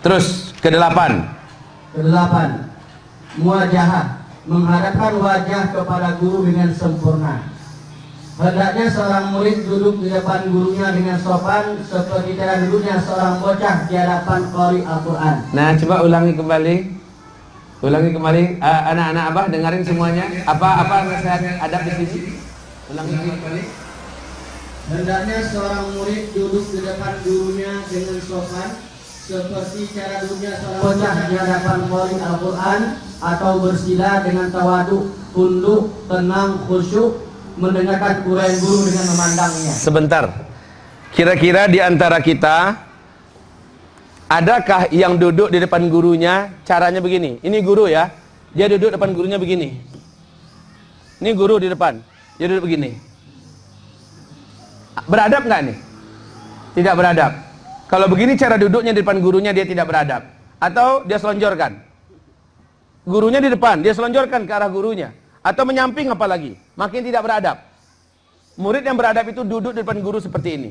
Terus kedelapan. Kedelapan, muajahah, menghadapkan wajah kepada guru dengan sempurna. Hendaknya seorang murid duduk di depan gurunya dengan sopan seperti cara duduknya seorang bocah di hadapan qari Al-Quran. Nah, coba ulangi kembali. Ulangi kembali. Uh, Anak-anak abah dengerin semuanya. Apa apa nasihat adab di sini? Ulangi kembali. Hendaknya seorang murid duduk di depan gurunya dengan sopan seperti cara seorang bocah di hadapan qari Al-Quran atau bersila dengan tawadu, tunduk, tenang, khusyuk, mendengarkan uraian guru dengan memandangnya. Sebentar. Kira-kira di antara kita adakah yang duduk di depan gurunya caranya begini? Ini guru ya. Dia duduk depan gurunya begini. Ini guru di depan. Dia duduk begini. Beradab nggak nih? Tidak beradab. Kalau begini cara duduknya di depan gurunya dia tidak beradab. Atau dia selonjorkan. Gurunya di depan, dia selonjorkan ke arah gurunya. Atau menyamping apalagi, makin tidak beradab. Murid yang beradab itu duduk di depan guru seperti ini.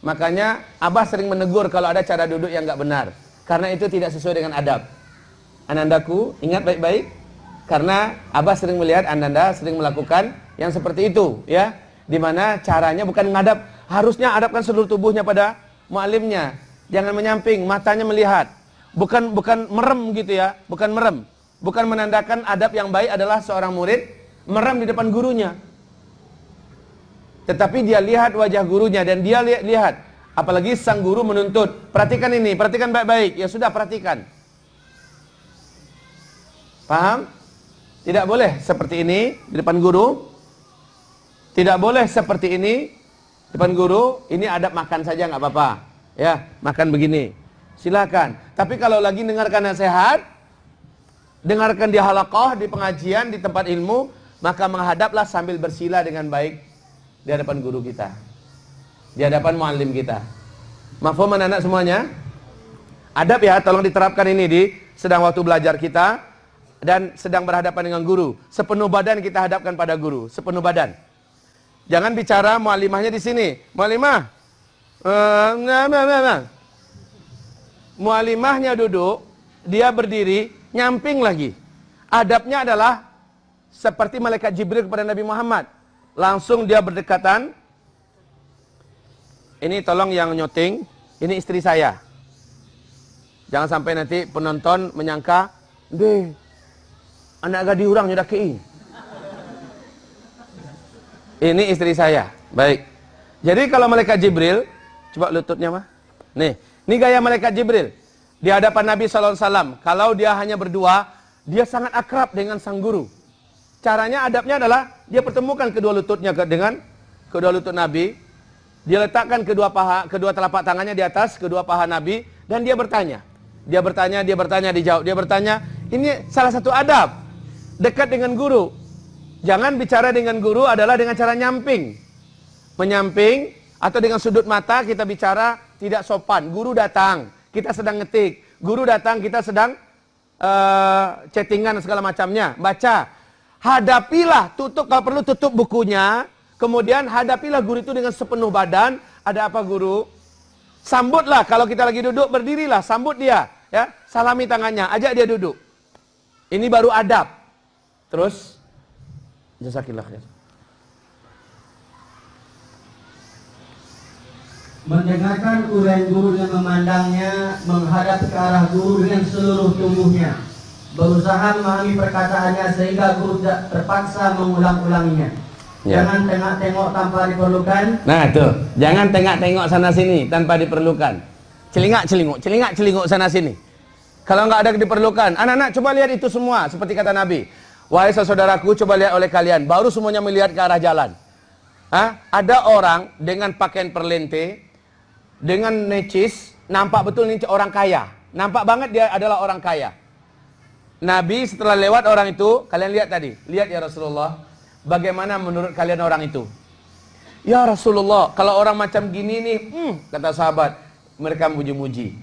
Makanya Abah sering menegur kalau ada cara duduk yang nggak benar. Karena itu tidak sesuai dengan adab. Anandaku, ingat baik-baik. Karena Abah sering melihat Ananda sering melakukan yang seperti itu. ya Di mana caranya bukan menghadap. Harusnya hadapkan seluruh tubuhnya pada mualimnya. Jangan menyamping, matanya melihat. Bukan bukan merem gitu ya, bukan merem. Bukan menandakan adab yang baik adalah seorang murid merem di depan gurunya. Tetapi dia lihat wajah gurunya dan dia lihat, lihat. Apalagi sang guru menuntut. Perhatikan ini, perhatikan baik-baik. Ya sudah, perhatikan. Paham? Tidak boleh seperti ini di depan guru. Tidak boleh seperti ini depan guru. Ini adab makan saja nggak apa-apa. Ya, makan begini. Silakan. Tapi kalau lagi dengarkan nasihat, dengarkan di halakoh, di pengajian, di tempat ilmu, maka menghadaplah sambil bersila dengan baik di hadapan guru kita. Di hadapan muallim kita. Mafhum anak-anak semuanya? Adab ya, tolong diterapkan ini di sedang waktu belajar kita dan sedang berhadapan dengan guru. Sepenuh badan kita hadapkan pada guru, sepenuh badan. Jangan bicara mualimahnya di sini. Mualimah. Nah. Mualimahnya duduk, dia berdiri, nyamping lagi. Adabnya adalah seperti malaikat Jibril kepada Nabi Muhammad. Langsung dia berdekatan. Ini tolong yang nyoting, ini istri saya. Jangan sampai nanti penonton menyangka, deh, anak gadi orang nyudah kei. Ini istri saya. Baik. Jadi kalau malaikat Jibril, coba lututnya mah. Nih, ini gaya malaikat Jibril di hadapan Nabi SAW. Kalau dia hanya berdua, dia sangat akrab dengan sang guru. Caranya adabnya adalah dia pertemukan kedua lututnya dengan kedua lutut Nabi. Dia letakkan kedua paha, kedua telapak tangannya di atas kedua paha Nabi dan dia bertanya. Dia bertanya, dia bertanya, dijawab. Dia bertanya, ini salah satu adab dekat dengan guru. Jangan bicara dengan guru adalah dengan cara nyamping. Menyamping atau dengan sudut mata kita bicara tidak sopan. Guru datang, kita sedang ngetik, guru datang, kita sedang uh, chattingan segala macamnya, baca. Hadapilah, tutup kalau perlu tutup bukunya, kemudian hadapilah guru itu dengan sepenuh badan. Ada apa guru? Sambutlah kalau kita lagi duduk berdirilah, sambut dia, ya. Salami tangannya, ajak dia duduk. Ini baru adab. Terus jasakillah ya. mendengarkan uraian guru dan memandangnya, menghadap ke arah guru dengan seluruh tubuhnya, berusaha memahami perkataannya sehingga guru tidak terpaksa mengulang-ulanginya. Ya. Jangan tengok-tengok tanpa diperlukan. Nah tuh, jangan tengok-tengok sana sini tanpa diperlukan. Celingak celinguk, celingak celinguk sana sini. Kalau nggak ada diperlukan, anak-anak coba lihat itu semua seperti kata Nabi. Wahai saudaraku, coba lihat oleh kalian, baru semuanya melihat ke arah jalan. Hah? Ada orang dengan pakaian perlente, dengan necis, nampak betul ini orang kaya. Nampak banget dia adalah orang kaya. Nabi setelah lewat orang itu, kalian lihat tadi, lihat ya Rasulullah, bagaimana menurut kalian orang itu? Ya Rasulullah, kalau orang macam gini nih, hmm, kata sahabat, mereka muji-muji.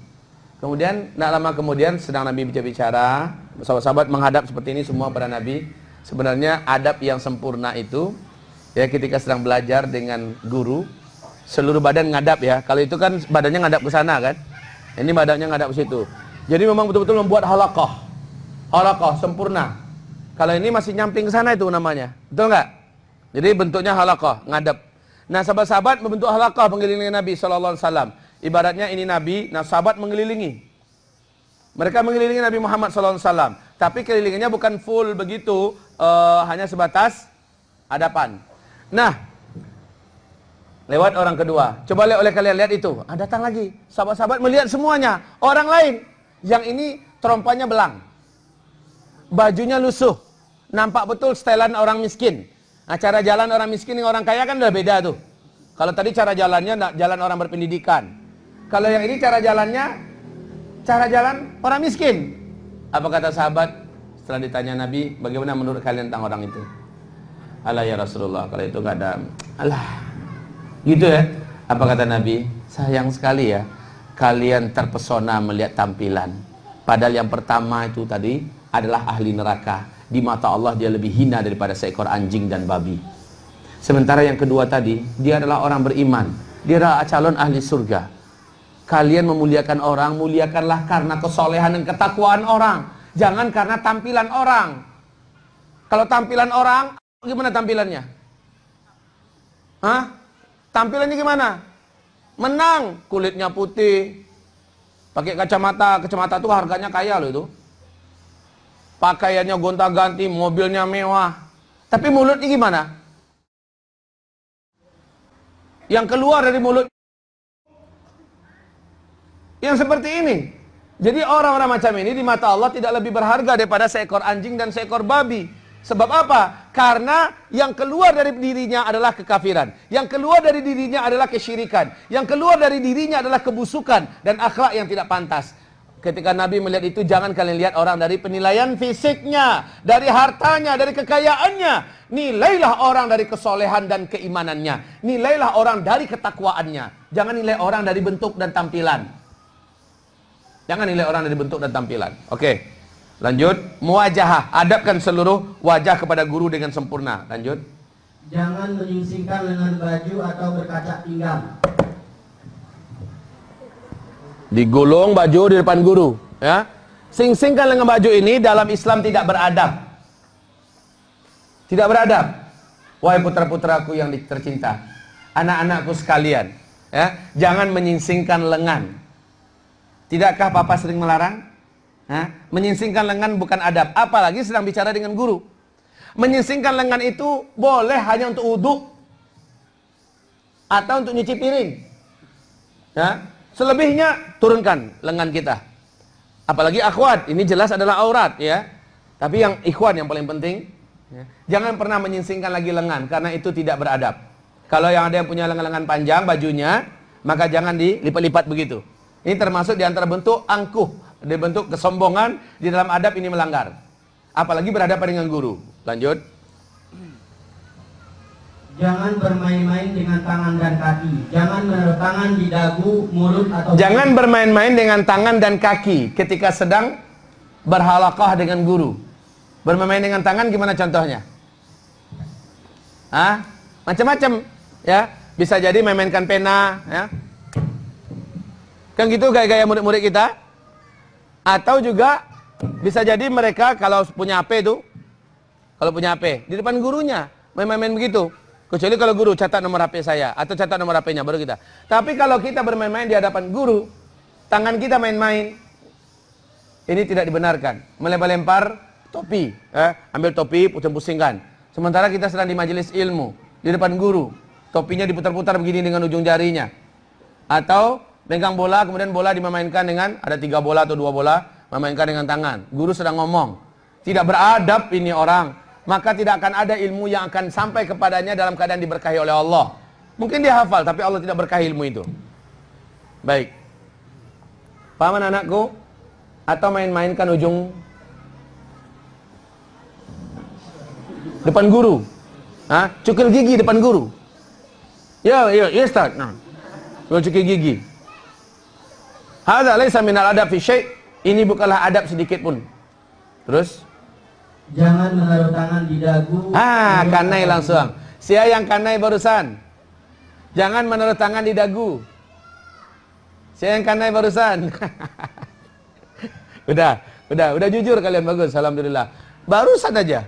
Kemudian, tidak lama kemudian sedang Nabi bicara-bicara, sahabat-sahabat menghadap seperti ini semua pada Nabi. Sebenarnya adab yang sempurna itu, ya ketika sedang belajar dengan guru, seluruh badan ngadap ya. Kalau itu kan badannya ngadap ke sana kan. Ini badannya ngadap ke situ. Jadi memang betul-betul membuat halaqah. Halaqah sempurna. Kalau ini masih nyamping ke sana itu namanya. Betul nggak? Jadi bentuknya halaqah, ngadap. Nah, sahabat-sahabat membentuk halaqah mengelilingi Nabi sallallahu alaihi. Ibaratnya ini Nabi, nah sahabat mengelilingi. Mereka mengelilingi Nabi Muhammad wasallam. Tapi kelilingannya bukan full begitu, uh, hanya sebatas hadapan. Nah, lewat orang kedua. Coba lihat oleh kalian lihat itu. Ah, datang lagi. Sahabat-sahabat melihat semuanya. Orang lain. Yang ini terompanya belang. Bajunya lusuh. Nampak betul setelan orang miskin. Nah, cara jalan orang miskin dengan orang kaya kan udah beda tuh. Kalau tadi cara jalannya jalan orang berpendidikan. Kalau yang ini cara jalannya cara jalan orang miskin. Apa kata sahabat setelah ditanya Nabi, bagaimana menurut kalian tentang orang itu? Allah ya Rasulullah, kalau itu gak ada Allah. Gitu ya. Apa kata Nabi? Sayang sekali ya kalian terpesona melihat tampilan. Padahal yang pertama itu tadi adalah ahli neraka di mata Allah dia lebih hina daripada seekor anjing dan babi. Sementara yang kedua tadi, dia adalah orang beriman. Dia adalah calon ahli surga. Kalian memuliakan orang, muliakanlah karena kesolehan dan ketakwaan orang. Jangan karena tampilan orang. Kalau tampilan orang, gimana tampilannya? Hah? Tampilannya gimana? Menang, kulitnya putih. Pakai kacamata, kacamata itu harganya kaya loh itu pakaiannya gonta-ganti, mobilnya mewah. Tapi mulutnya gimana? Yang keluar dari mulut yang seperti ini. Jadi orang-orang macam ini di mata Allah tidak lebih berharga daripada seekor anjing dan seekor babi. Sebab apa? Karena yang keluar dari dirinya adalah kekafiran. Yang keluar dari dirinya adalah kesyirikan. Yang keluar dari dirinya adalah kebusukan dan akhlak yang tidak pantas. Ketika Nabi melihat itu, jangan kalian lihat orang dari penilaian fisiknya, dari hartanya, dari kekayaannya. Nilailah orang dari kesolehan dan keimanannya. Nilailah orang dari ketakwaannya. Jangan nilai orang dari bentuk dan tampilan. Jangan nilai orang dari bentuk dan tampilan. Oke. Lanjut, muwajahah, adabkan seluruh wajah kepada guru dengan sempurna. Lanjut. Jangan menyingsingkan lengan baju atau berkaca pinggang digulung baju di depan guru ya sing-singkan dengan baju ini dalam Islam tidak beradab tidak beradab wahai putra-putraku yang tercinta anak-anakku sekalian ya jangan menyingsingkan lengan tidakkah papa sering melarang ya? menyingsingkan lengan bukan adab apalagi sedang bicara dengan guru menyingsingkan lengan itu boleh hanya untuk wudhu atau untuk nyuci piring ya Selebihnya turunkan lengan kita. Apalagi akhwat, ini jelas adalah aurat ya. Tapi yang ikhwan yang paling penting, ya. jangan pernah menyingsingkan lagi lengan karena itu tidak beradab. Kalau yang ada yang punya lengan-lengan panjang bajunya, maka jangan dilipat-lipat begitu. Ini termasuk di antara bentuk angkuh, di bentuk kesombongan di dalam adab ini melanggar. Apalagi berhadapan dengan guru. Lanjut. Jangan bermain-main dengan tangan dan kaki. Jangan menaruh tangan di dagu, mulut atau Jangan bermain-main dengan tangan dan kaki ketika sedang berhalakah dengan guru. Bermain-main dengan tangan gimana contohnya? Ah, macam-macam, ya. Bisa jadi memainkan pena, ya. Kan gitu gaya-gaya murid-murid kita. Atau juga bisa jadi mereka kalau punya HP itu, kalau punya HP di depan gurunya main-main begitu. Kecuali kalau guru catat nomor HP saya atau catat nomor HP-nya baru kita. Tapi kalau kita bermain-main di hadapan guru, tangan kita main-main, ini tidak dibenarkan. Melempar-lempar topi, eh, ambil topi, pusing-pusingkan. Sementara kita sedang di majelis ilmu, di depan guru, topinya diputar-putar begini dengan ujung jarinya. Atau pegang bola, kemudian bola dimainkan dengan ada tiga bola atau dua bola, memainkan dengan tangan. Guru sedang ngomong. Tidak beradab ini orang maka tidak akan ada ilmu yang akan sampai kepadanya dalam keadaan diberkahi oleh Allah. Mungkin dia hafal, tapi Allah tidak berkahi ilmu itu. Baik. Paman anakku? Atau main-mainkan ujung depan guru? Hah? Cukil gigi depan guru? Ya, ya, ya Ustaz. Nah. Cukil gigi. Hadza laisa minal adab fi syai'. Ini bukanlah adab sedikit pun. Terus Jangan menaruh tangan di dagu. Ah, kanai langsung. Sia yang kanai barusan. Jangan menaruh tangan di dagu. Saya yang kanai barusan. udah, udah, udah jujur kalian bagus. Alhamdulillah. Barusan aja.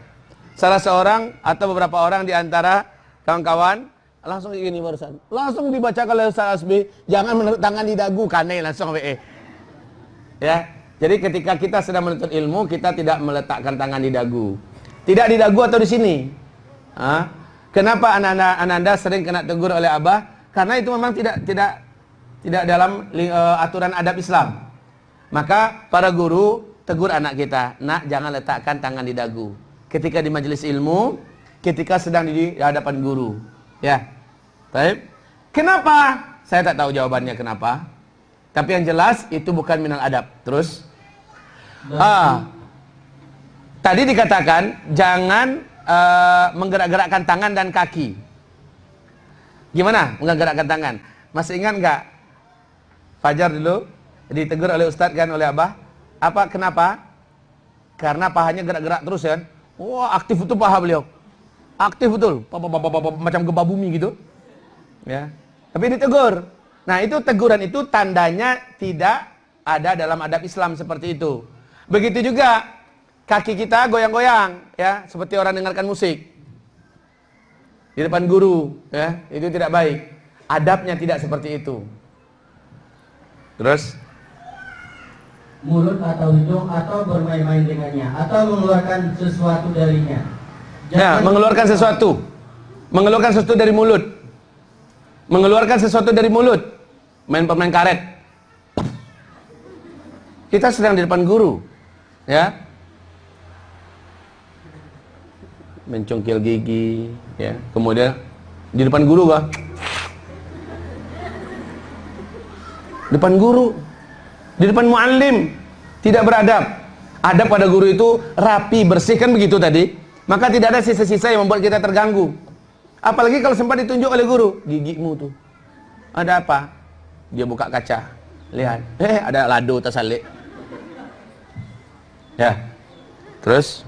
Salah seorang atau beberapa orang di antara kawan-kawan langsung gini barusan. Langsung dibaca oleh Ustaz Asbi, jangan menurut tangan di dagu kanai langsung WE. Ya. Jadi ketika kita sedang menuntut ilmu, kita tidak meletakkan tangan di dagu. Tidak di dagu atau di sini. Hah? Kenapa ananda, ananda sering kena tegur oleh abah? Karena itu memang tidak tidak tidak dalam uh, aturan adab Islam. Maka para guru tegur anak kita, nak jangan letakkan tangan di dagu. Ketika di majelis ilmu, ketika sedang di hadapan guru. Ya. Baik. Kenapa? Saya tak tahu jawabannya kenapa. Tapi yang jelas itu bukan minal adab. Terus ah, tadi dikatakan jangan uh, menggerak-gerakkan tangan dan kaki. Gimana menggerakkan tangan? Masih ingat nggak? Fajar dulu ditegur oleh Ustadz kan oleh Abah. Apa kenapa? Karena pahanya gerak-gerak terus kan. Wah aktif itu paha beliau. Aktif betul. Macam gempa bumi gitu. Ya. Tapi ditegur. Nah itu teguran itu tandanya tidak ada dalam adab Islam seperti itu. Begitu juga kaki kita goyang-goyang ya seperti orang dengarkan musik di depan guru ya itu tidak baik adabnya tidak seperti itu terus mulut atau hidung atau bermain-main dengannya atau mengeluarkan sesuatu darinya ya, Jangan ya mengeluarkan. sesuatu. Mengeluarkan sesuatu dari mulut. Mengeluarkan sesuatu dari mulut. Main pemain karet. Kita sedang di depan guru ya. Mencungkil gigi ya. Kemudian di depan guru bah depan guru. Di depan muallim. Tidak beradab. Ada pada guru itu rapi bersih. Kan begitu tadi maka tidak ada sisa-sisa yang membuat kita terganggu. Apalagi kalau sempat ditunjuk oleh guru gigimu tuh. Ada apa? Dia buka kaca. Lihat. Eh ada lado tersalik. Ya. Terus?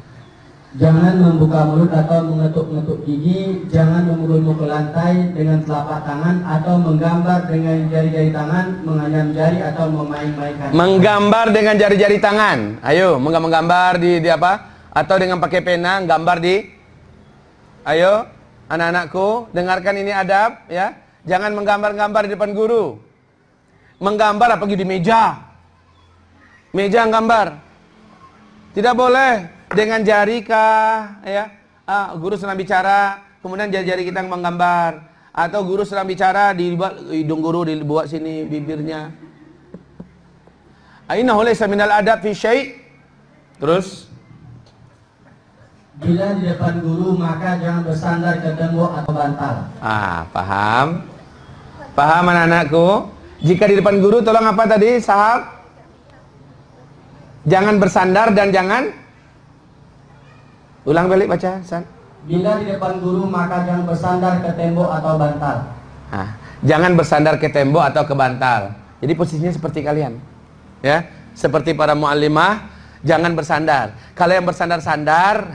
Jangan membuka mulut atau mengetuk-ngetuk gigi, jangan memukul ke lantai dengan telapak tangan atau menggambar dengan jari-jari tangan, menganyam jari atau memain-mainkan. Menggambar dengan jari-jari tangan. Ayo, menggambar di, di apa? Atau dengan pakai pena, gambar di Ayo, anak-anakku, dengarkan ini adab ya. Jangan menggambar-gambar di depan guru. Menggambar apa di meja. Meja gambar. Tidak boleh dengan jari kah ya ah, guru sedang bicara kemudian jari-jari kita menggambar atau guru sedang bicara di hidung guru dibuat sini bibirnya aina laysa minal adab fi syai' terus Bila di depan guru maka jangan bersandar ke tembok atau bantal. Ah, paham? Paham anak-anakku? Jika di depan guru tolong apa tadi, sahab? Jangan bersandar dan jangan Ulang balik baca, San. Bila di depan guru maka jangan bersandar ke tembok atau bantal. Nah, jangan bersandar ke tembok atau ke bantal. Jadi posisinya seperti kalian. Ya, seperti para muallimah, jangan bersandar. Kalau yang bersandar-sandar,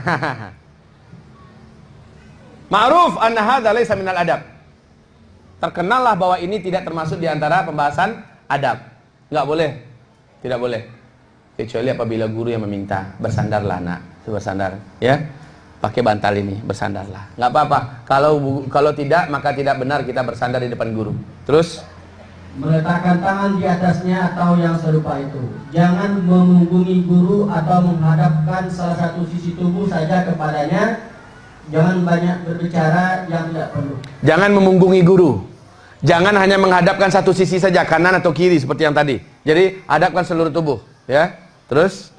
Ma'ruf anna hadza laisa minal adab. Terkenallah bahwa ini tidak termasuk di antara pembahasan adab. Enggak boleh. Tidak boleh. Kecuali apabila guru yang meminta, bersandarlah nak bersandar ya pakai bantal ini bersandarlah nggak apa-apa kalau kalau tidak maka tidak benar kita bersandar di depan guru terus meletakkan tangan di atasnya atau yang serupa itu. Jangan memunggungi guru atau menghadapkan salah satu sisi tubuh saja kepadanya. Jangan banyak berbicara yang tidak perlu. Jangan memunggungi guru. Jangan hanya menghadapkan satu sisi saja kanan atau kiri seperti yang tadi. Jadi hadapkan seluruh tubuh ya. Terus?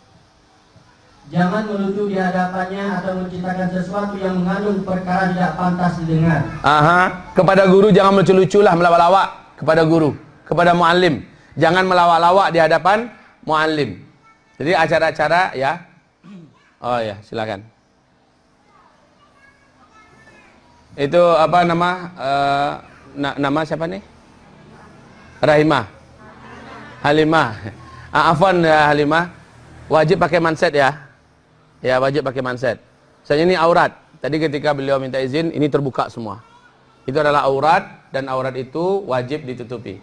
Jangan melucu di hadapannya atau menciptakan sesuatu yang mengandung perkara tidak pantas didengar. Aha, kepada guru jangan melucu-lucu lah melawak-lawak kepada guru, kepada muallim. Jangan melawak-lawak di hadapan muallim. Jadi acara-acara ya. Oh ya, silakan. Itu apa nama uh, na nama siapa nih? Rahimah. Halimah. Ah, Afwan ya Halimah. Wajib pakai manset ya. Ya wajib pakai manset. Saya ini aurat. Tadi ketika beliau minta izin, ini terbuka semua. Itu adalah aurat dan aurat itu wajib ditutupi.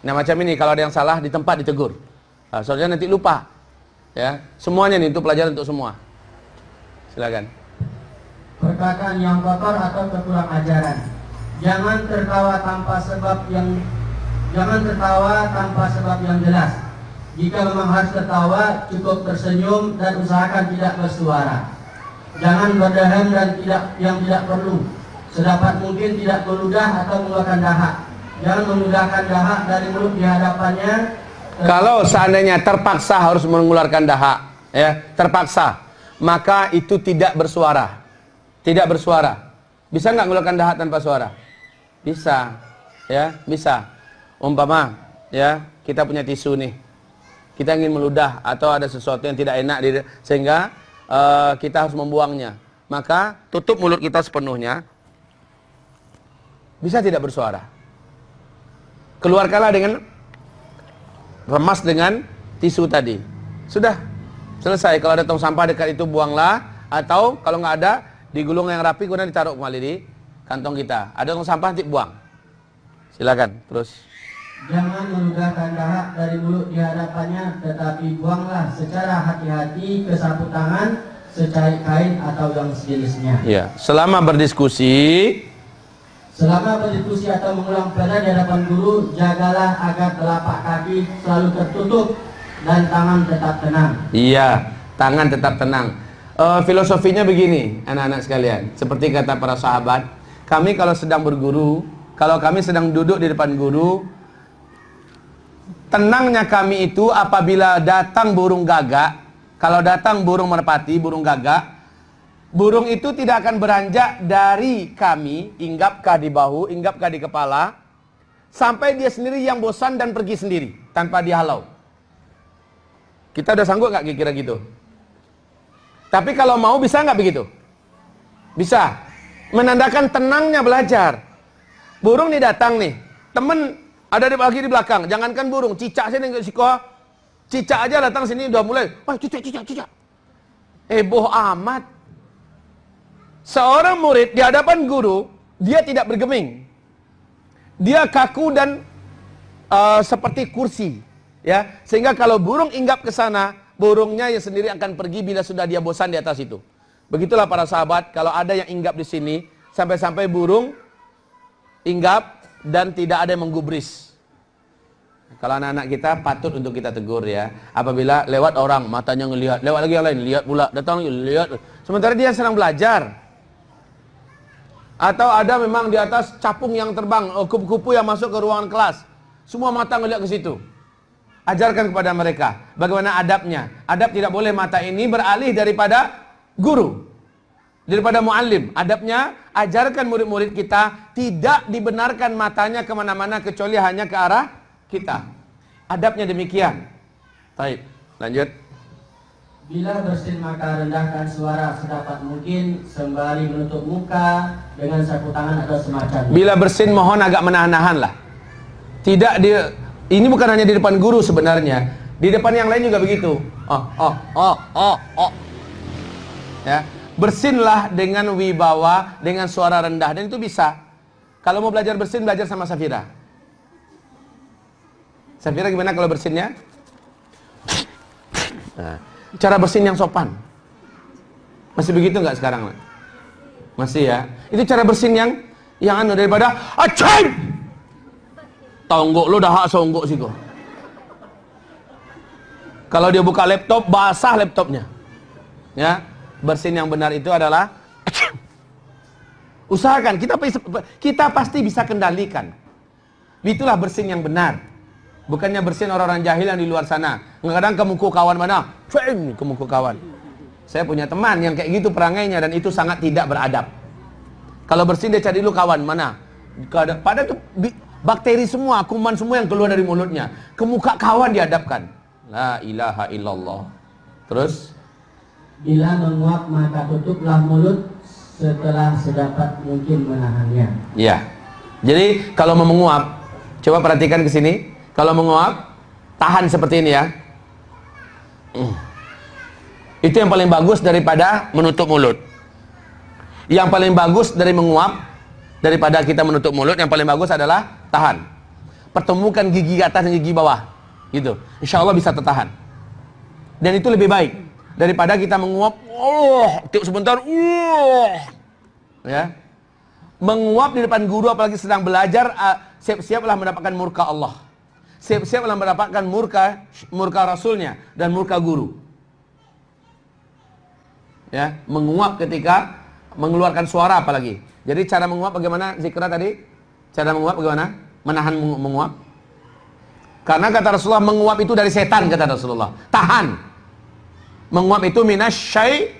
Nah macam ini kalau ada yang salah di tempat ditegur. Nah, soalnya nanti lupa. Ya, semuanya nih untuk pelajaran untuk semua. Silakan. Perkataan yang kotor atau kekurang ajaran. Jangan tertawa tanpa sebab yang jangan tertawa tanpa sebab yang jelas. Jika memang harus tertawa, cukup tersenyum dan usahakan tidak bersuara. Jangan berdahan dan tidak yang tidak perlu. Sedapat mungkin tidak meludah atau mengeluarkan dahak. Jangan memudahkan dahak dari mulut di hadapannya. Kalau seandainya terpaksa harus mengeluarkan dahak, ya, terpaksa, maka itu tidak bersuara. Tidak bersuara. Bisa nggak mengeluarkan dahak tanpa suara? Bisa. Ya, bisa. Umpama, ya, kita punya tisu nih. Kita ingin meludah atau ada sesuatu yang tidak enak di sehingga uh, kita harus membuangnya. Maka tutup mulut kita sepenuhnya. Bisa tidak bersuara? Keluarkanlah dengan remas dengan tisu tadi. Sudah selesai. Kalau ada tong sampah dekat itu buanglah atau kalau nggak ada digulung yang rapi kemudian ditaruh kembali di kantong kita. Ada tong sampah nanti buang. Silakan terus. Jangan memudahkan dahak dari mulut di hadapannya, tetapi buanglah secara hati-hati ke sapu tangan, secari kain atau yang sejenisnya. Ya, selama berdiskusi Selama berdiskusi atau mengulang pelajaran di hadapan guru, jagalah agar telapak kaki selalu tertutup dan tangan tetap tenang. Iya, tangan tetap tenang. Uh, filosofinya begini, anak-anak sekalian. Seperti kata para sahabat, kami kalau sedang berguru, kalau kami sedang duduk di depan guru, tenangnya kami itu apabila datang burung gagak, kalau datang burung merpati, burung gagak, Burung itu tidak akan beranjak dari kami, inggapkah di bahu, inggapkah di kepala, sampai dia sendiri yang bosan dan pergi sendiri, tanpa dihalau. Kita udah sanggup nggak kira-kira gitu? Tapi kalau mau bisa nggak begitu? Bisa. Menandakan tenangnya belajar. Burung nih datang nih, temen ada di bagi di belakang, jangankan burung, cicak sini nggak siko, cicak aja datang sini udah mulai, wah cicak cicak cicak, heboh amat. Seorang murid di hadapan guru, dia tidak bergeming. Dia kaku dan uh, seperti kursi. Ya, sehingga kalau burung inggap ke sana, burungnya yang sendiri akan pergi bila sudah dia bosan di atas itu. Begitulah para sahabat, kalau ada yang inggap di sini, sampai-sampai burung inggap dan tidak ada yang menggubris. Kalau anak-anak kita patut untuk kita tegur ya. Apabila lewat orang matanya ngelihat, lewat lagi yang lain lihat pula, datang lihat. Sementara dia sedang belajar. Atau ada memang di atas capung yang terbang, oh, kupu-kupu yang masuk ke ruangan kelas. Semua mata ngeliat ke situ. Ajarkan kepada mereka bagaimana adabnya. Adab tidak boleh mata ini beralih daripada guru. Daripada muallim. Adabnya, ajarkan murid-murid kita tidak dibenarkan matanya ke mana-mana kecuali hanya ke arah kita. Adabnya demikian. Baik, lanjut. Bila bersin maka rendahkan suara sedapat mungkin sembari menutup muka dengan sapu tangan atau semacamnya. Bila bersin mohon agak menahan-nahan lah. Tidak dia ini bukan hanya di depan guru sebenarnya. Di depan yang lain juga begitu. Oh, oh, oh, oh, oh. Ya, bersinlah dengan wibawa, dengan suara rendah dan itu bisa. Kalau mau belajar bersin belajar sama Safira. Safira gimana kalau bersinnya? Nah, cara bersin yang sopan. Masih begitu nggak sekarang? Masih ya. Itu cara bersin yang yang anu daripada acai. Tonggok lu dah hak songgok sih kok. Kalau dia buka laptop basah laptopnya. Ya, bersin yang benar itu adalah usahakan kita kita pasti bisa kendalikan. Itulah bersin yang benar. Bukannya bersin orang-orang jahil yang di luar sana. Kadang kemuku kawan mana? Cuin kemuku kawan. Saya punya teman yang kayak gitu perangainya dan itu sangat tidak beradab. Kalau bersin dia cari dulu kawan mana? Pada itu bakteri semua, kuman semua yang keluar dari mulutnya. Kemuka kawan diadapkan. La ilaha illallah. Terus bila menguap maka tutuplah mulut setelah sedapat mungkin menahannya. Iya. Jadi kalau mau menguap, coba perhatikan ke sini. Kalau menguap, tahan seperti ini ya. Hmm. Itu yang paling bagus daripada menutup mulut. Yang paling bagus dari menguap daripada kita menutup mulut, yang paling bagus adalah tahan. pertemukan gigi atas dan gigi bawah. Gitu. Insya Allah bisa tertahan. Dan itu lebih baik daripada kita menguap, oh, tiup sebentar, uh, ya. Menguap di depan guru apalagi sedang belajar, uh, siap-siaplah mendapatkan murka Allah. Siap-siaplah mendapatkan murka murka Rasulnya dan murka guru. Ya, menguap ketika mengeluarkan suara apalagi. Jadi cara menguap bagaimana zikra tadi? Cara menguap bagaimana? Menahan menguap. Karena kata Rasulullah menguap itu dari setan kata Rasulullah. Tahan. Menguap itu minasyai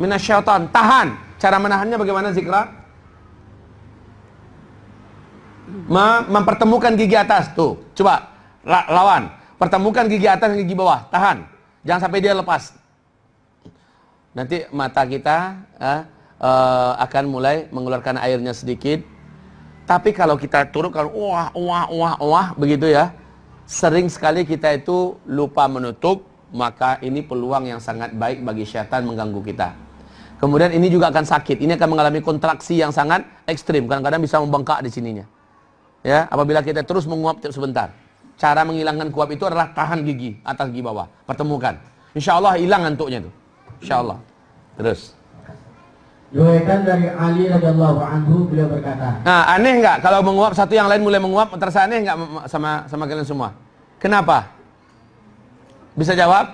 minasyaitan. Tahan. Cara menahannya bagaimana zikra? mempertemukan gigi atas tuh. Coba lawan. Pertemukan gigi atas dan gigi bawah. Tahan. Jangan sampai dia lepas. Nanti mata kita eh, uh, akan mulai mengeluarkan airnya sedikit. Tapi kalau kita turun kalau wah wah wah wah begitu ya, sering sekali kita itu lupa menutup, maka ini peluang yang sangat baik bagi syaitan mengganggu kita. Kemudian ini juga akan sakit, ini akan mengalami kontraksi yang sangat ekstrim, kadang-kadang bisa membengkak di sininya. Ya, apabila kita terus menguap sebentar. Cara menghilangkan kuap itu adalah tahan gigi atas gigi bawah, pertemukan. Insya Allah hilang ngantuknya itu. Insya Allah. Terus. Diriwayatkan dari Ali radhiyallahu anhu beliau berkata. Nah, aneh nggak kalau menguap satu yang lain mulai menguap terasa aneh nggak sama sama kalian semua? Kenapa? Bisa jawab?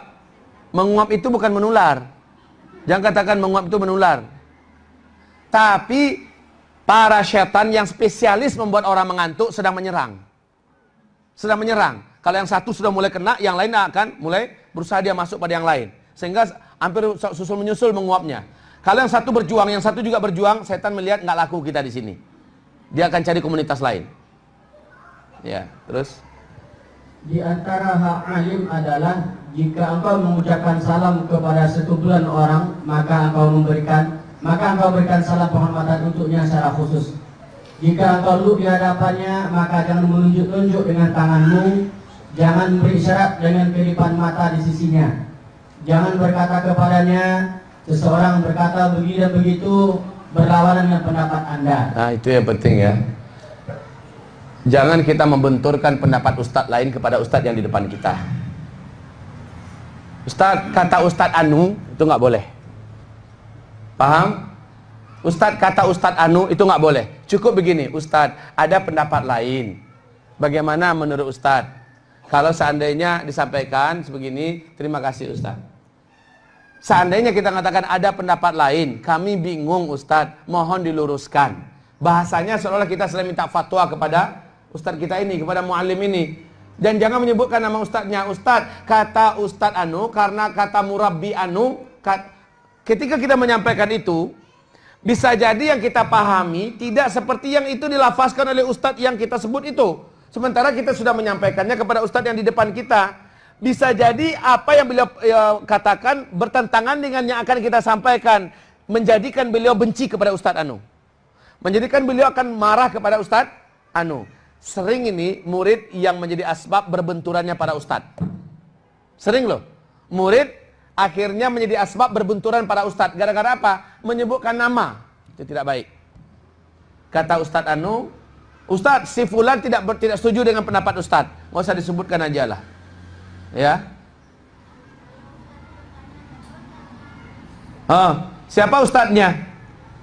Menguap itu bukan menular. Jangan katakan menguap itu menular. Tapi para setan yang spesialis membuat orang mengantuk sedang menyerang. Sedang menyerang. Kalau yang satu sudah mulai kena, yang lain akan mulai berusaha dia masuk pada yang lain. Sehingga hampir susul menyusul menguapnya. Kalau yang satu berjuang, yang satu juga berjuang, setan melihat nggak laku kita di sini. Dia akan cari komunitas lain. Ya, terus? Di antara hak alim adalah jika engkau mengucapkan salam kepada sekumpulan orang, maka engkau memberikan maka engkau berikan salam penghormatan untuknya secara khusus. Jika duduk di hadapannya, maka jangan menunjuk-nunjuk dengan tanganmu, jangan beri isyarat dengan kedipan mata di sisinya. Jangan berkata kepadanya, seseorang berkata begini dan begitu berlawanan dengan pendapat Anda. Nah, itu yang penting ya. Jangan kita membenturkan pendapat ustadz lain kepada ustadz yang di depan kita. Ustadz kata ustadz Anu itu nggak boleh. Paham? Ustadz kata ustadz Anu itu nggak boleh. Cukup begini, ustadz ada pendapat lain. Bagaimana menurut ustadz? Kalau seandainya disampaikan sebegini, terima kasih ustadz. Seandainya kita katakan ada pendapat lain, kami bingung Ustadz, mohon diluruskan. Bahasanya seolah kita sedang minta fatwa kepada Ustadz kita ini, kepada mu'alim ini. Dan jangan menyebutkan nama Ustadznya. Ustadz, kata Ustadz Anu, karena kata Murabbi Anu, kat, ketika kita menyampaikan itu, bisa jadi yang kita pahami tidak seperti yang itu dilafazkan oleh Ustadz yang kita sebut itu. Sementara kita sudah menyampaikannya kepada Ustadz yang di depan kita. Bisa jadi apa yang beliau ya, katakan bertentangan dengan yang akan kita sampaikan. Menjadikan beliau benci kepada Ustadz Anu. Menjadikan beliau akan marah kepada Ustadz Anu. Sering ini murid yang menjadi asbab berbenturannya para Ustadz. Sering loh. Murid akhirnya menjadi asbab berbenturan para Ustadz gara-gara apa? menyebutkan nama itu tidak baik kata Ustadz Anu Ustadz si Fulan tidak, tidak setuju dengan pendapat Ustadz nggak usah disebutkan aja lah Ya. Oh, siapa ustadznya?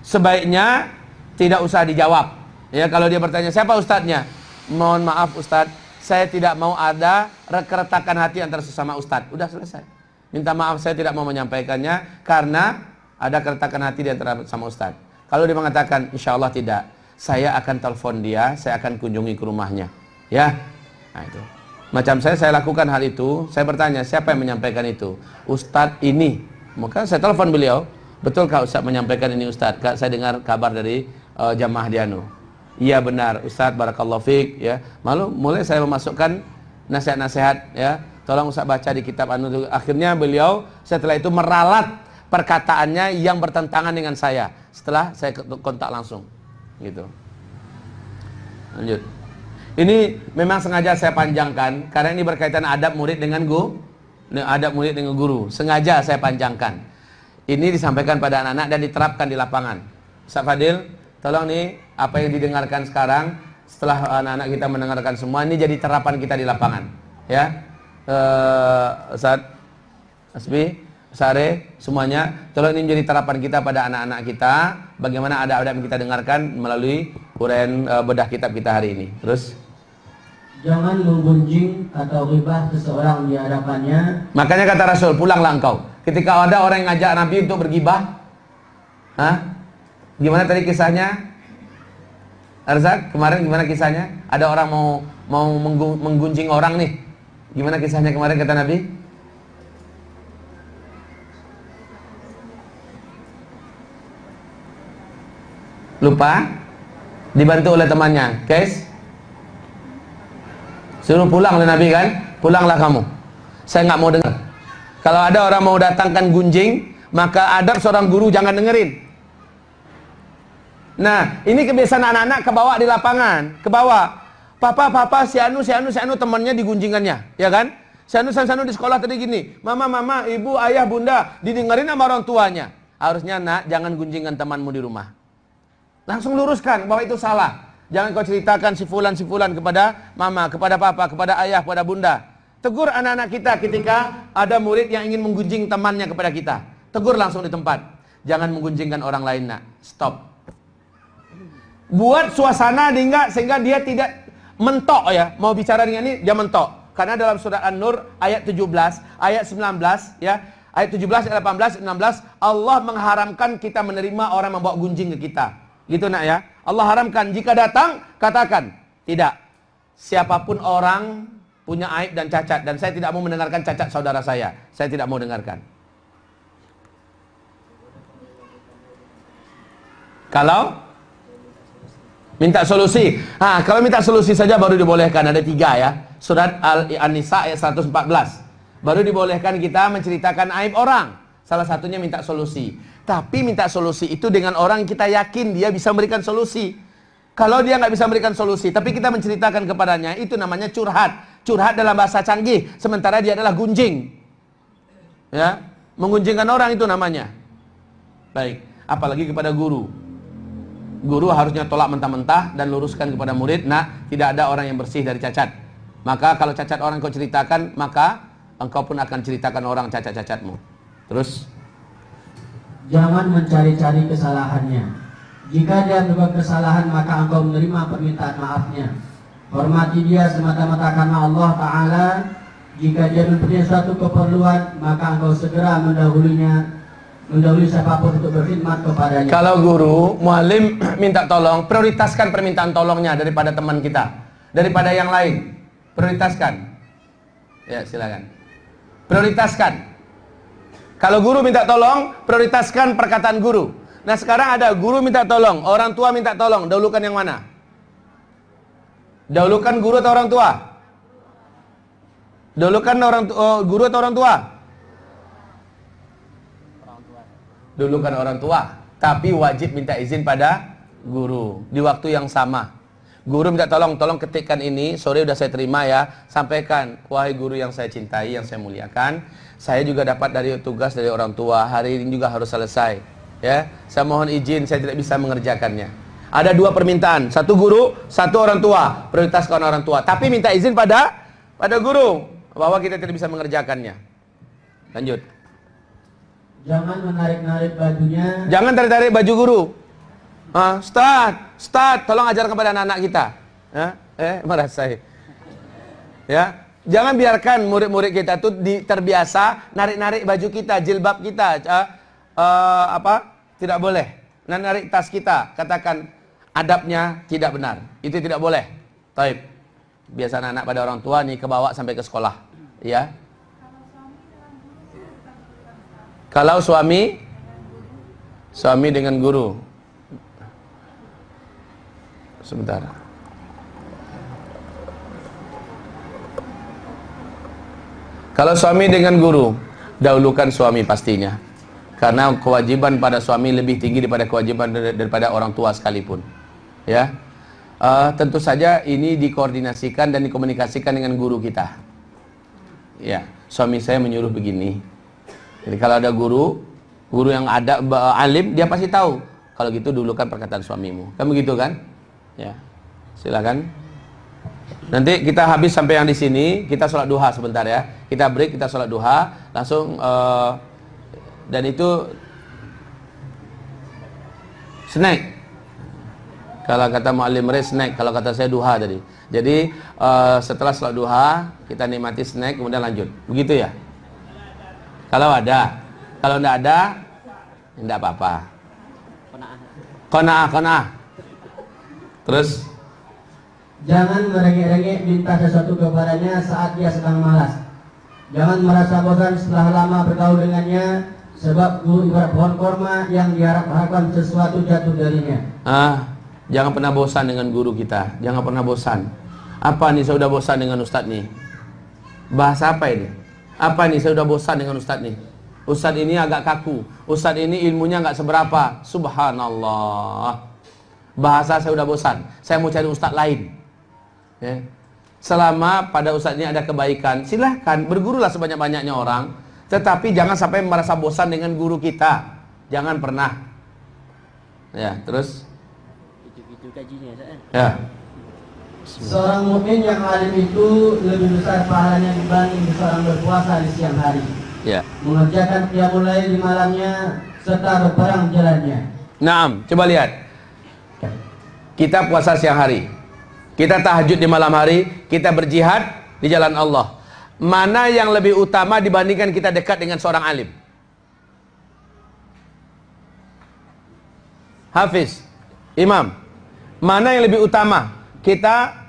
Sebaiknya tidak usah dijawab. Ya, kalau dia bertanya, siapa ustadznya? Mohon maaf ustadz, saya tidak mau ada keretakan hati antara sesama ustadz. Udah selesai. Minta maaf saya tidak mau menyampaikannya karena ada keretakan hati di antara sama ustadz. Kalau dia mengatakan, insya Allah tidak, saya akan telepon dia, saya akan kunjungi ke rumahnya. Ya, nah itu. Macam saya, saya lakukan hal itu. Saya bertanya, siapa yang menyampaikan itu? Ustadz ini. Maka saya telepon beliau. Betulkah Ustadz menyampaikan ini Ustadz? Saya dengar kabar dari uh, jamaah Dianu. Iya benar, Ustadz Barakallahu Fik. Ya. Malu mulai saya memasukkan nasihat-nasihat. Ya. Tolong Ustadz baca di kitab Anu. Akhirnya beliau setelah itu meralat perkataannya yang bertentangan dengan saya. Setelah saya kontak langsung. Gitu. Lanjut. Ini memang sengaja saya panjangkan karena ini berkaitan adab murid dengan guru, adab murid dengan guru. Sengaja saya panjangkan. Ini disampaikan pada anak-anak dan diterapkan di lapangan. Ustaz Fadil, tolong nih apa yang didengarkan sekarang setelah anak-anak kita mendengarkan semua ini jadi terapan kita di lapangan ya uh, Ustaz Asbi Sare semuanya tolong ini menjadi terapan kita pada anak-anak kita bagaimana ada adab yang kita dengarkan melalui uraian uh, bedah kitab kita hari ini terus Jangan menggunjing atau ribah seseorang di hadapannya. Makanya kata Rasul, pulanglah engkau. Ketika ada orang yang ngajak Nabi untuk bergibah, Hah? Gimana tadi kisahnya? Arzak, kemarin gimana kisahnya? Ada orang mau mau menggunjing orang nih. Gimana kisahnya kemarin kata Nabi? Lupa? Dibantu oleh temannya. Guys, Suruh pulang oleh Nabi kan? Pulanglah kamu. Saya nggak mau dengar. Kalau ada orang mau datangkan gunjing, maka adab seorang guru jangan dengerin. Nah, ini kebiasaan anak-anak ke bawah di lapangan, ke bawah. Papa, papa, si Anu, si Anu, si Anu temannya digunjingannya, ya kan? Si Anu, si Anu di sekolah tadi gini, mama, mama, ibu, ayah, bunda, didengerin sama orang tuanya. Harusnya nak, jangan gunjingan temanmu di rumah. Langsung luruskan bahwa itu salah. Jangan kau ceritakan si fulan si fulan kepada mama, kepada papa, kepada ayah, kepada bunda. Tegur anak-anak kita ketika ada murid yang ingin menggunjing temannya kepada kita. Tegur langsung di tempat. Jangan menggunjingkan orang lain nak. Stop. Buat suasana hingga sehingga dia tidak mentok ya. Mau bicara dengan ini dia mentok. Karena dalam surat An-Nur ayat 17, ayat 19 ya. Ayat 17, ayat 18, 16 Allah mengharamkan kita menerima orang membawa gunjing ke kita. Gitu nak ya. Allah haramkan jika datang katakan tidak. Siapa pun orang punya aib dan cacat dan saya tidak mau mendengarkan cacat saudara saya. Saya tidak mau dengarkan. Kalau minta solusi, ha, kalau minta solusi saja baru dibolehkan ada tiga ya. Surat Al-Nisa ayat 114. Baru dibolehkan kita menceritakan aib orang. Salah satunya minta solusi. Tapi minta solusi itu dengan orang kita yakin dia bisa memberikan solusi. Kalau dia nggak bisa memberikan solusi, tapi kita menceritakan kepadanya, itu namanya curhat. Curhat dalam bahasa canggih, sementara dia adalah gunjing. Ya, menggunjingkan orang itu namanya. Baik, apalagi kepada guru. Guru harusnya tolak mentah-mentah dan luruskan kepada murid, nah tidak ada orang yang bersih dari cacat. Maka kalau cacat orang kau ceritakan, maka engkau pun akan ceritakan orang cacat-cacatmu. Terus Jangan mencari-cari kesalahannya. Jika dia berbuat kesalahan, maka engkau menerima permintaan maafnya. Hormati dia semata-mata karena Allah Ta'ala. Jika dia mempunyai suatu keperluan, maka engkau segera mendahulunya mendahului siapa pun untuk berkhidmat kepadanya. Kalau guru, mualim minta tolong, prioritaskan permintaan tolongnya daripada teman kita, daripada yang lain. Prioritaskan. Ya, silakan. Prioritaskan. Kalau guru minta tolong, prioritaskan perkataan guru. Nah sekarang ada guru minta tolong, orang tua minta tolong, dahulukan yang mana? Dahulukan guru atau orang tua? Dahulukan orang uh, guru atau orang tua? Dahulukan orang tua, tapi wajib minta izin pada guru di waktu yang sama. Guru minta tolong, tolong ketikkan ini, sore udah saya terima ya, sampaikan, wahai guru yang saya cintai, yang saya muliakan, saya juga dapat dari tugas dari orang tua. Hari ini juga harus selesai. Ya, saya mohon izin saya tidak bisa mengerjakannya. Ada dua permintaan, satu guru, satu orang tua. Prioritaskan orang tua, tapi minta izin pada pada guru bahwa kita tidak bisa mengerjakannya. Lanjut. Jangan menarik-narik bajunya. Jangan tarik-tarik baju guru. Ah, start, start, tolong ajar kepada anak-anak kita. Ya, eh, merasa. Ya, Jangan biarkan murid-murid kita tuh terbiasa narik-narik baju kita, jilbab kita, uh, uh, apa? Tidak boleh. Nah, narik tas kita, katakan adabnya tidak benar. Itu tidak boleh. Taib. Biasa anak, -anak pada orang tua nih kebawa sampai ke sekolah, ya. Kalau suami suami dengan guru. Sebentar. Kalau suami dengan guru, dahulukan suami pastinya. Karena kewajiban pada suami lebih tinggi daripada kewajiban daripada orang tua sekalipun. Ya. Uh, tentu saja ini dikoordinasikan dan dikomunikasikan dengan guru kita. Ya, suami saya menyuruh begini. Jadi kalau ada guru, guru yang ada alim, dia pasti tahu. Kalau gitu dulukan perkataan suamimu. Kan begitu kan? Ya. Silakan. Nanti kita habis sampai yang di sini, kita sholat duha sebentar ya. Kita break, kita sholat duha, langsung uh, dan itu snack. Kalau kata Mu'alim Re snack, kalau kata saya duha tadi. Jadi uh, setelah sholat duha kita nikmati snack kemudian lanjut. Begitu ya? Kalau ada, kalau tidak ada, tidak apa-apa. Kona'ah, kona'ah. Terus Jangan merengek-rengek minta sesuatu kepadanya saat dia sedang malas. Jangan merasa bosan setelah lama bergaul dengannya, sebab guru ibarat pohon korma yang diharap-harapkan sesuatu jatuh darinya. Ah, jangan pernah bosan dengan guru kita. Jangan pernah bosan. Apa nih saya udah bosan dengan ustadz nih? Bahasa apa ini? Apa nih saya udah bosan dengan ustadz nih? Ustadz ini agak kaku. Ustadz ini ilmunya nggak seberapa. Subhanallah. Bahasa saya udah bosan. Saya mau cari ustadz lain. Ya. Selama pada ustadz ini ada kebaikan, silahkan bergurulah sebanyak-banyaknya orang. Tetapi jangan sampai merasa bosan dengan guru kita. Jangan pernah. Ya, terus. Itu-itu kajinya, Ya. Seorang mukmin yang alim itu lebih besar pahalanya dibanding seorang berpuasa di siang hari. Ya. Mengerjakan qiyamul lail di malamnya serta berperang jalannya. Naam, coba lihat. Kita puasa siang hari. Kita tahajud di malam hari, kita berjihad di jalan Allah. Mana yang lebih utama dibandingkan kita dekat dengan seorang alim? Hafiz, Imam, mana yang lebih utama? Kita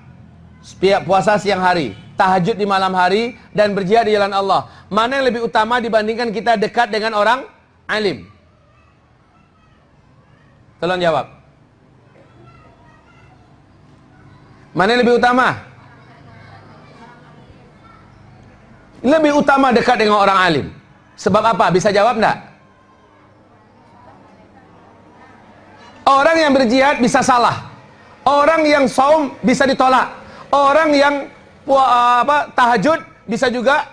puasa siang hari, tahajud di malam hari, dan berjihad di jalan Allah. Mana yang lebih utama dibandingkan kita dekat dengan orang alim? Tolong jawab. Mana yang lebih utama? Lebih utama dekat dengan orang alim. Sebab apa? Bisa jawab enggak? Orang yang berjihad bisa salah. Orang yang saum bisa ditolak. Orang yang apa tahajud bisa juga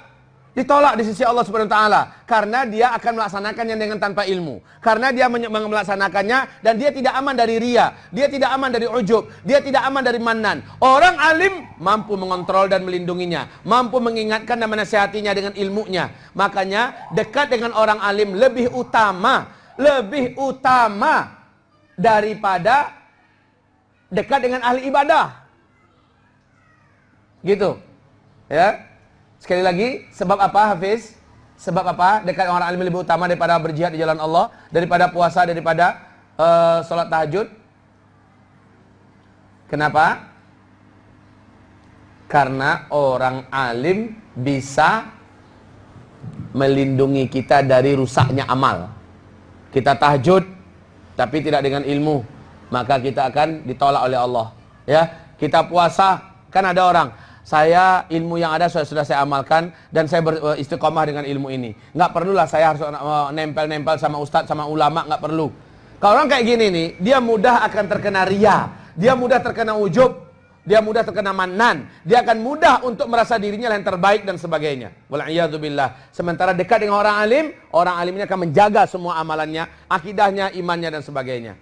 ditolak di sisi Allah Subhanahu wa taala karena dia akan melaksanakannya dengan tanpa ilmu. Karena dia melaksanakannya dan dia tidak aman dari ria, dia tidak aman dari ujub, dia tidak aman dari manan. Orang alim mampu mengontrol dan melindunginya, mampu mengingatkan dan menasihatinya dengan ilmunya. Makanya dekat dengan orang alim lebih utama, lebih utama daripada dekat dengan ahli ibadah. Gitu. Ya. Sekali lagi, sebab apa Hafiz? Sebab apa? Dekat orang alim lebih utama daripada berjihad di jalan Allah, daripada puasa, daripada uh, sholat tahajud. Kenapa? Karena orang alim bisa melindungi kita dari rusaknya amal. Kita tahajud, tapi tidak dengan ilmu, maka kita akan ditolak oleh Allah. Ya, kita puasa, kan ada orang saya ilmu yang ada sudah, sudah saya amalkan dan saya beristiqomah dengan ilmu ini. Nggak perlulah saya harus uh, nempel-nempel sama ustadz sama ulama nggak perlu. Kalau orang kayak gini nih, dia mudah akan terkena ria, dia mudah terkena ujub, dia mudah terkena manan, dia akan mudah untuk merasa dirinya yang terbaik dan sebagainya. Wal'iyadzubillah. Sementara dekat dengan orang alim, orang alim ini akan menjaga semua amalannya, akidahnya, imannya dan sebagainya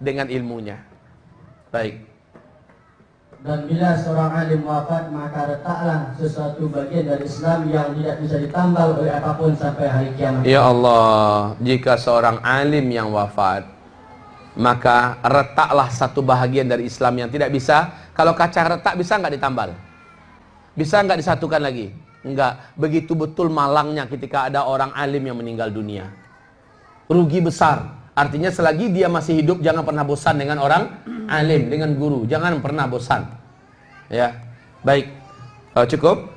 dengan ilmunya. Baik. Dan bila seorang alim wafat maka letaklah sesuatu bagian dari Islam yang tidak bisa ditambal oleh apa pun sampai hari kiamat. Ya Allah, jika seorang alim yang wafat maka retaklah satu bahagian dari Islam yang tidak bisa kalau kaca retak bisa nggak ditambal? Bisa nggak disatukan lagi? Enggak. Begitu betul malangnya ketika ada orang alim yang meninggal dunia. Rugi besar. Artinya selagi dia masih hidup jangan pernah bosan dengan orang alim, dengan guru. Jangan pernah bosan. Ya. Baik. Oh, cukup?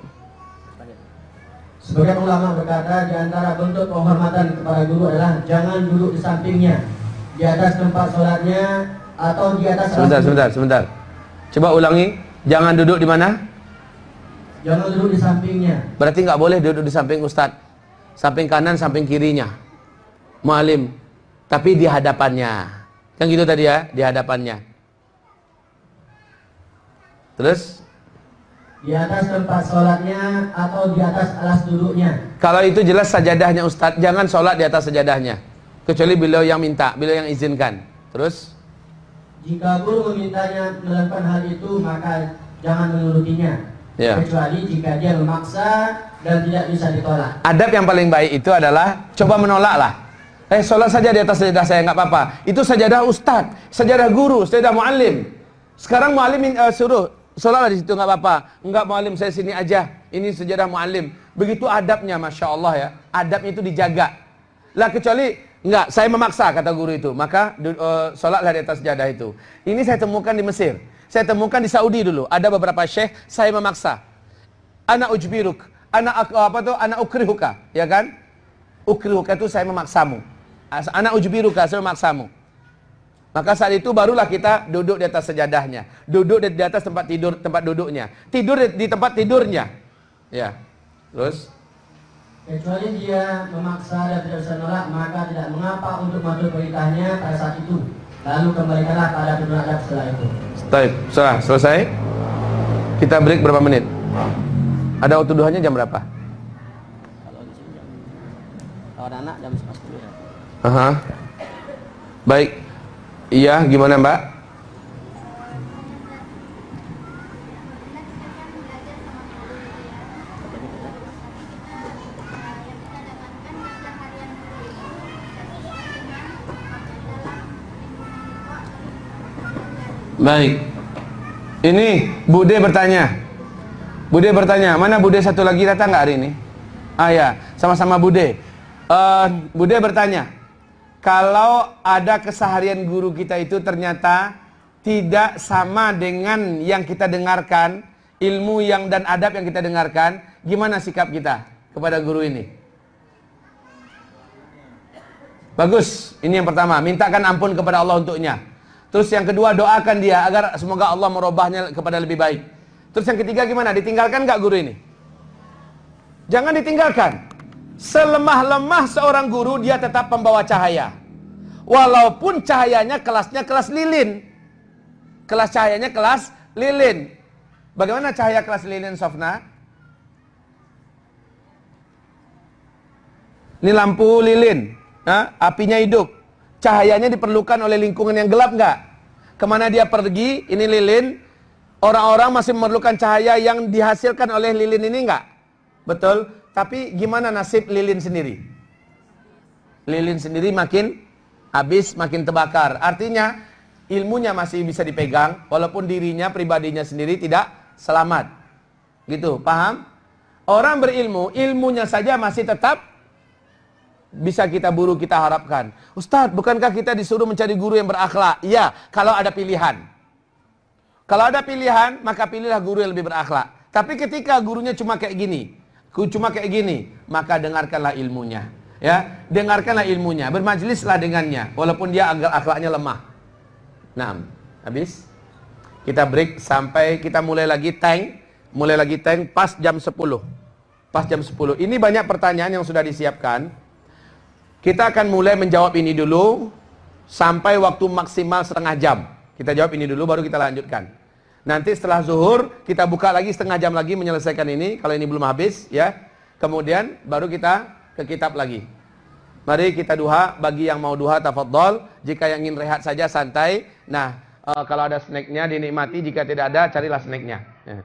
Sebagian ulama berkata di antara bentuk penghormatan kepada guru adalah jangan duduk di sampingnya, di atas tempat sholatnya atau di atas Sebentar, sebentar, sebentar. Coba ulangi. Jangan duduk di mana? Jangan duduk di sampingnya. Berarti nggak boleh duduk di samping ustadz. Samping kanan, samping kirinya. Mualim tapi di hadapannya. Kan gitu tadi ya, di hadapannya. Terus? Di atas tempat sholatnya atau di atas alas duduknya. Kalau itu jelas sajadahnya Ustadz, jangan sholat di atas sajadahnya. Kecuali beliau yang minta, beliau yang izinkan. Terus? Jika guru memintanya melakukan hal itu, maka jangan menurutinya. Ya. Kecuali jika dia memaksa dan tidak bisa ditolak. Adab yang paling baik itu adalah coba menolak lah. Eh, sholat saja di atas sajadah saya nggak apa-apa. Itu sajadah ustad, sajadah guru, sajadah muallim. Sekarang muallim uh, suruh sholatlah di situ nggak apa-apa. Enggak muallim saya sini aja. Ini sajadah muallim. Begitu adabnya, masya Allah ya. Adabnya itu dijaga. Lah kecuali enggak, saya memaksa kata guru itu. Maka uh, sholatlah di atas sajadah itu. Ini saya temukan di Mesir. Saya temukan di Saudi dulu. Ada beberapa syekh saya memaksa. Anak ujbiruk, anak apa tuh? Anak ukrihuka, ya kan? Ukrihuka itu saya memaksamu. Anak ujbiruka, saya memaksamu. Maka saat itu barulah kita duduk di atas sejadahnya. Duduk di, atas tempat tidur tempat duduknya. Tidur di, tempat tidurnya. Ya. Terus kecuali dia memaksa dan tidak bisa nolak maka tidak mengapa untuk mematuhi perintahnya pada saat itu lalu kembalikanlah pada adab setelah itu Baik, sudah selesai kita break berapa menit ada waktu duhanya jam berapa kalau di sini jam kalau anak jam 10 ya Aha. Baik. Iya, gimana Mbak? Baik. Ini Bude bertanya. Bude bertanya, mana Bude satu lagi datang nggak hari ini? Ah ya, sama-sama Bude. Uh, Bude bertanya, kalau ada keseharian guru kita itu ternyata tidak sama dengan yang kita dengarkan, ilmu yang dan adab yang kita dengarkan, gimana sikap kita kepada guru ini? Bagus, ini yang pertama, mintakan ampun kepada Allah untuknya. Terus yang kedua, doakan dia agar semoga Allah merubahnya kepada lebih baik. Terus yang ketiga gimana? Ditinggalkan gak guru ini? Jangan ditinggalkan. Selemah-lemah seorang guru dia tetap pembawa cahaya. Walaupun cahayanya kelasnya kelas lilin. Kelas cahayanya kelas lilin. Bagaimana cahaya kelas lilin Sofna? Ini lampu lilin. Nah, apinya hidup. Cahayanya diperlukan oleh lingkungan yang gelap nggak? Ke mana dia pergi? Ini lilin. Orang-orang masih memerlukan cahaya yang dihasilkan oleh lilin ini nggak? Betul. Tapi gimana nasib lilin sendiri? Lilin sendiri makin habis, makin terbakar. Artinya ilmunya masih bisa dipegang, walaupun dirinya pribadinya sendiri tidak selamat. Gitu, paham? Orang berilmu, ilmunya saja masih tetap bisa kita buru kita harapkan. Ustadz, bukankah kita disuruh mencari guru yang berakhlak? Iya, kalau ada pilihan. Kalau ada pilihan, maka pilihlah guru yang lebih berakhlak. Tapi ketika gurunya cuma kayak gini, cuma kayak gini, maka dengarkanlah ilmunya. Ya, dengarkanlah ilmunya, bermajlislah dengannya, walaupun dia agak akhlaknya lemah. Nah, habis kita break sampai kita mulai lagi tank, mulai lagi tank pas jam 10. Pas jam 10. Ini banyak pertanyaan yang sudah disiapkan. Kita akan mulai menjawab ini dulu sampai waktu maksimal setengah jam. Kita jawab ini dulu baru kita lanjutkan. Nanti setelah zuhur kita buka lagi setengah jam lagi menyelesaikan ini kalau ini belum habis ya. Kemudian baru kita ke kitab lagi. Mari kita duha bagi yang mau duha tafadhol, jika yang ingin rehat saja santai. Nah, e, kalau ada snacknya dinikmati, jika tidak ada carilah snacknya. Ya.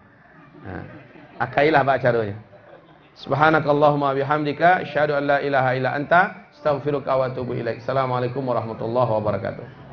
Nah, akailah bacaronya. Subhanakallahumma bihamdika asyhadu an la ilaha illa anta astaghfiruka wa atubu ilaik. Assalamualaikum warahmatullahi wabarakatuh.